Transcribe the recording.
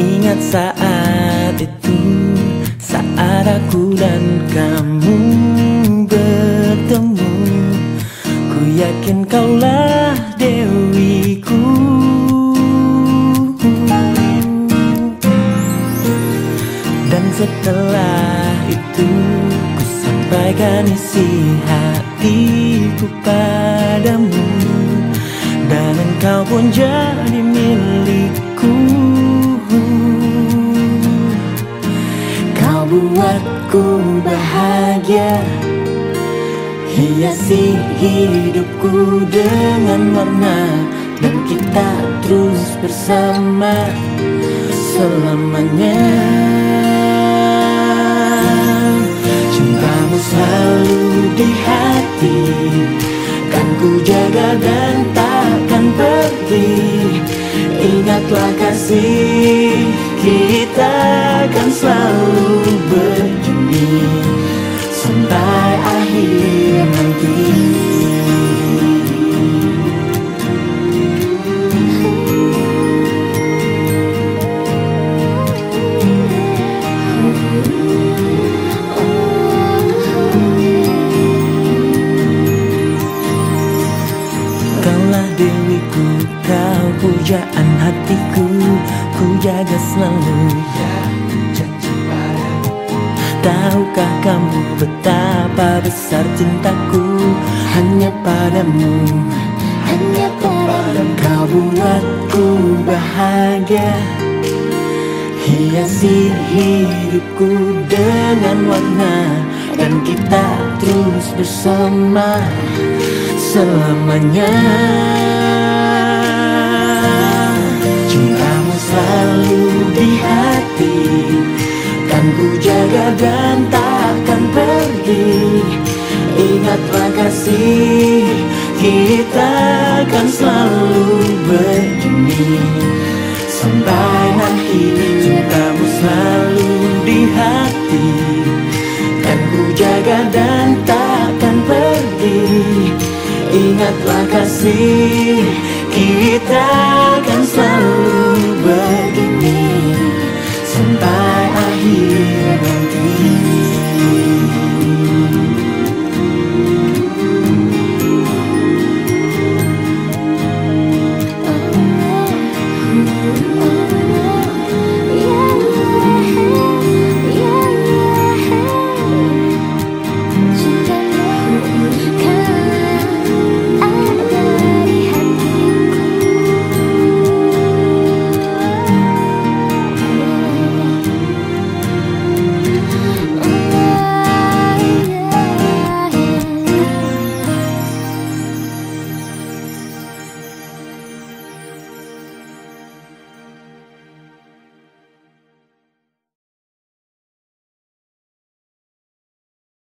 Ingat saat itu Saat aku dan kamu bertemu. Ku yakin kaulah dewiku. Dan setelah itu Ku sampaikan isi hatiku padamu. Dan engkau pun jadi milikku buatku bahagia. Hiasi hidupku dengan warna Dan kita terus bersama selamanya. Cintamu selalu di hati Kan ku jaga dan takkan pergi. Ingatlah kasih kita akan selalu begini Sampai akhir nanti. Dewiku, kau pujaan hatiku Ku jaga selalu Tahukah kamu betapa besar cintaku? Hanya padamu. Hanya padamu. Kau buatku bahagia. Hiasi hidupku dengan warna. Dan kita terus bersama selamanya akan selalu begini Sampai nanti cintamu selalu di hati. Kan ku jaga dan takkan pergi. Ingatlah kasih Kita